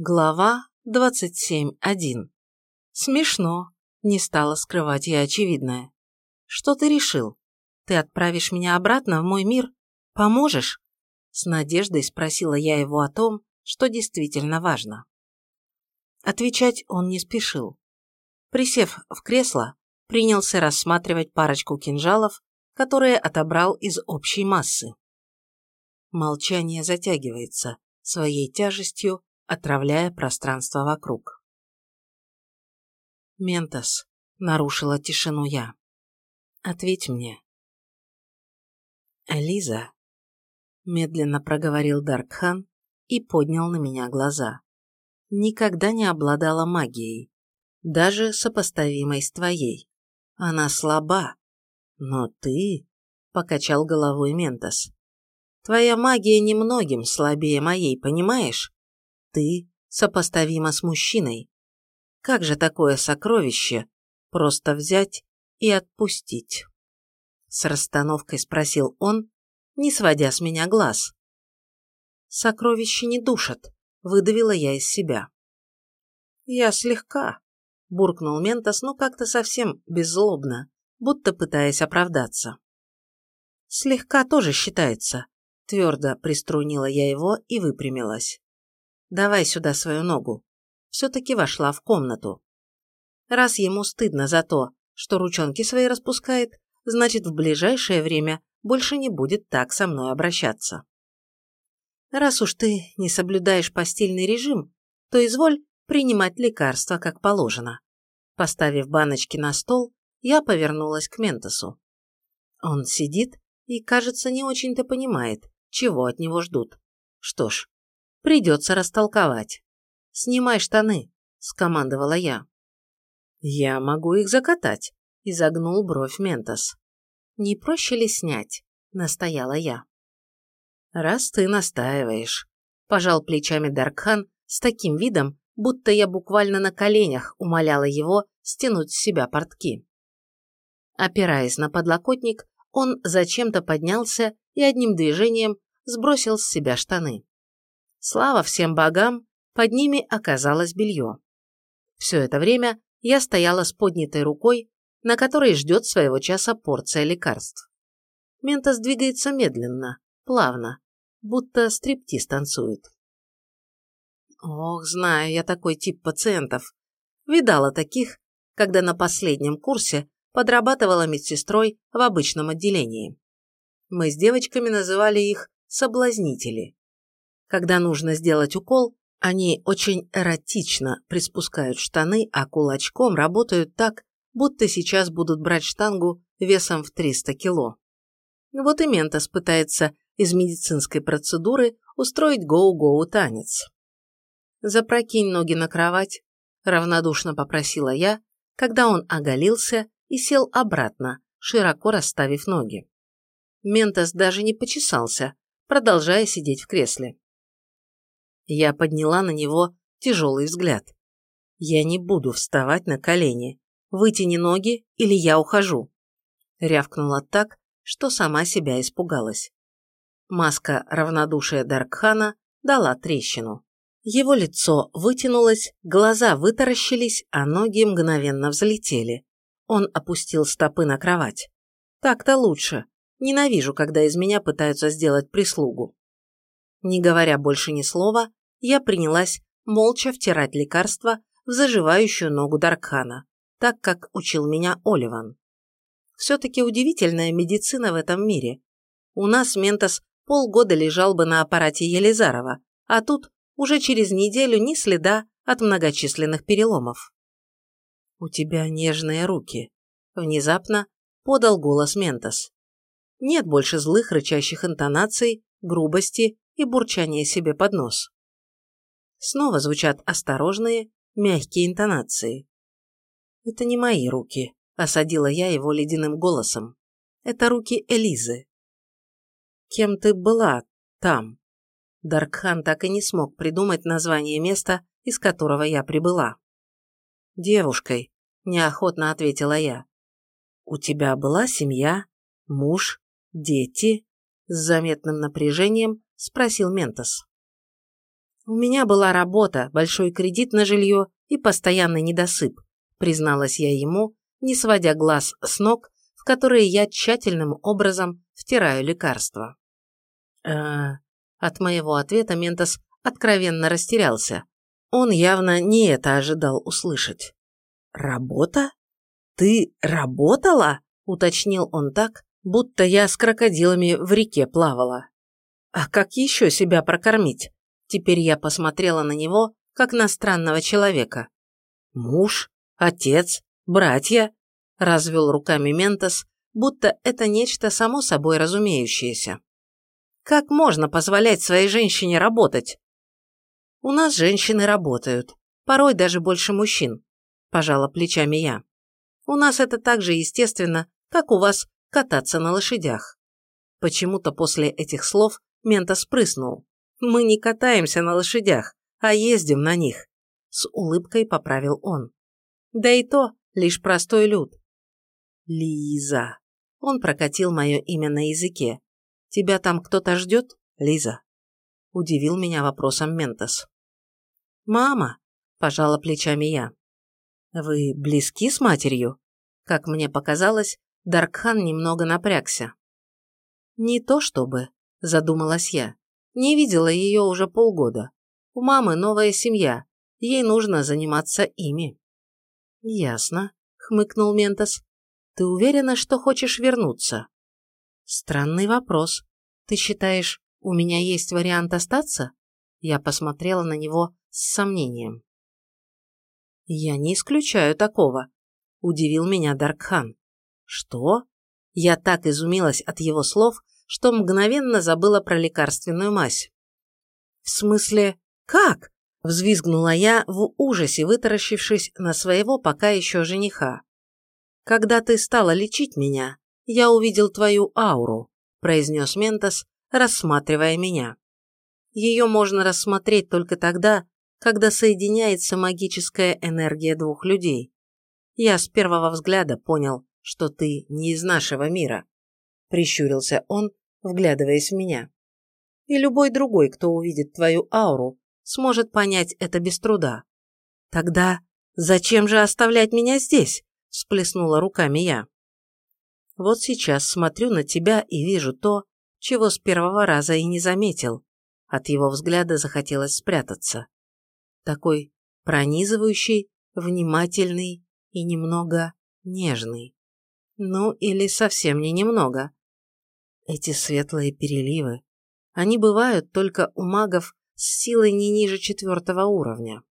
Глава 27.1. Смешно. Не стала скрывать я очевидное. Что ты решил? Ты отправишь меня обратно в мой мир? Поможешь? С надеждой спросила я его о том, что действительно важно. Отвечать он не спешил. Присев в кресло, принялся рассматривать парочку кинжалов, которые отобрал из общей массы. Молчание затягивается своей тяжестью, отравляя пространство вокруг. «Ментос», — нарушила тишину я. «Ответь мне». «Элиза», — медленно проговорил Даркхан и поднял на меня глаза. «Никогда не обладала магией, даже сопоставимой с твоей. Она слаба, но ты...» — покачал головой Ментос. «Твоя магия немногим слабее моей, понимаешь? Ты сопоставима с мужчиной. Как же такое сокровище просто взять и отпустить? С расстановкой спросил он, не сводя с меня глаз. Сокровище не душат, выдавила я из себя. Я слегка, буркнул Ментос, но как-то совсем беззлобно, будто пытаясь оправдаться. Слегка тоже считается, твердо приструнила я его и выпрямилась. Давай сюда свою ногу. Все-таки вошла в комнату. Раз ему стыдно за то, что ручонки свои распускает, значит в ближайшее время больше не будет так со мной обращаться. Раз уж ты не соблюдаешь постельный режим, то изволь принимать лекарства как положено. Поставив баночки на стол, я повернулась к Ментосу. Он сидит и, кажется, не очень-то понимает, чего от него ждут. Что ж, Придется растолковать. «Снимай штаны», – скомандовала я. «Я могу их закатать», – изогнул бровь Ментос. «Не проще ли снять?» – настояла я. «Раз ты настаиваешь», – пожал плечами Даркхан с таким видом, будто я буквально на коленях умоляла его стянуть с себя портки. Опираясь на подлокотник, он зачем-то поднялся и одним движением сбросил с себя штаны. Слава всем богам, под ними оказалось белье. Все это время я стояла с поднятой рукой, на которой ждет своего часа порция лекарств. Ментос двигается медленно, плавно, будто стриптиз танцует. Ох, знаю я такой тип пациентов. Видала таких, когда на последнем курсе подрабатывала медсестрой в обычном отделении. Мы с девочками называли их соблазнители. Когда нужно сделать укол, они очень эротично приспускают штаны, а кулачком работают так, будто сейчас будут брать штангу весом в 300 кило. Вот и Ментос пытается из медицинской процедуры устроить гоу-гоу танец. «Запрокинь ноги на кровать», – равнодушно попросила я, когда он оголился и сел обратно, широко расставив ноги. Ментос даже не почесался, продолжая сидеть в кресле. Я подняла на него тяжелый взгляд. «Я не буду вставать на колени. Вытяни ноги, или я ухожу». Рявкнула так, что сама себя испугалась. Маска равнодушия Даркхана дала трещину. Его лицо вытянулось, глаза вытаращились, а ноги мгновенно взлетели. Он опустил стопы на кровать. Так-то лучше. Ненавижу, когда из меня пытаются сделать прислугу. Не говоря больше ни слова, я принялась молча втирать лекарство в заживающую ногу Даркхана, так как учил меня Оливан. Все-таки удивительная медицина в этом мире. У нас Ментос полгода лежал бы на аппарате Елизарова, а тут уже через неделю ни следа от многочисленных переломов. «У тебя нежные руки», – внезапно подал голос Ментос. Нет больше злых рычащих интонаций, грубости и бурчания себе под нос. Снова звучат осторожные, мягкие интонации. «Это не мои руки», – осадила я его ледяным голосом. «Это руки Элизы». «Кем ты была там?» Даркхан так и не смог придумать название места, из которого я прибыла. «Девушкой», – неохотно ответила я. «У тебя была семья, муж, дети?» С заметным напряжением спросил Ментос. У меня была работа, большой кредит на жилье и постоянный недосып, призналась я ему, не сводя глаз с ног, в которые я тщательным образом втираю лекарства. э От моего ответа Ментос откровенно растерялся. Он явно не это ожидал услышать. «Работа? Ты работала?» – уточнил он так, будто я с крокодилами в реке плавала. «А как еще себя прокормить?» Теперь я посмотрела на него, как на странного человека. «Муж? Отец? Братья?» – развел руками Ментос, будто это нечто само собой разумеющееся. «Как можно позволять своей женщине работать?» «У нас женщины работают, порой даже больше мужчин», – пожала плечами я. «У нас это так же естественно, как у вас кататься на лошадях». Почему-то после этих слов Мента спрыснул. «Мы не катаемся на лошадях, а ездим на них», – с улыбкой поправил он. «Да и то лишь простой люд». «Лиза», – он прокатил мое имя на языке. «Тебя там кто-то ждет, Лиза?» – удивил меня вопросом Ментос. «Мама», – пожала плечами я. «Вы близки с матерью?» Как мне показалось, Даркхан немного напрягся. «Не то чтобы», – задумалась я. «Не видела ее уже полгода. У мамы новая семья, ей нужно заниматься ими». «Ясно», – хмыкнул Ментос. «Ты уверена, что хочешь вернуться?» «Странный вопрос. Ты считаешь, у меня есть вариант остаться?» Я посмотрела на него с сомнением. «Я не исключаю такого», – удивил меня Даркхан. «Что?» Я так изумилась от его слов, что мгновенно забыла про лекарственную мазь. «В смысле, как?» – взвизгнула я в ужасе, вытаращившись на своего пока еще жениха. «Когда ты стала лечить меня, я увидел твою ауру», – произнес Ментос, рассматривая меня. Ее можно рассмотреть только тогда, когда соединяется магическая энергия двух людей. Я с первого взгляда понял, что ты не из нашего мира. Прищурился он, вглядываясь в меня. И любой другой, кто увидит твою ауру, сможет понять это без труда. Тогда зачем же оставлять меня здесь? Всплеснула руками я. Вот сейчас смотрю на тебя и вижу то, чего с первого раза и не заметил. От его взгляда захотелось спрятаться. Такой пронизывающий, внимательный и немного нежный. Ну, или совсем не немного. Эти светлые переливы, они бывают только у магов с силой не ниже четвертого уровня.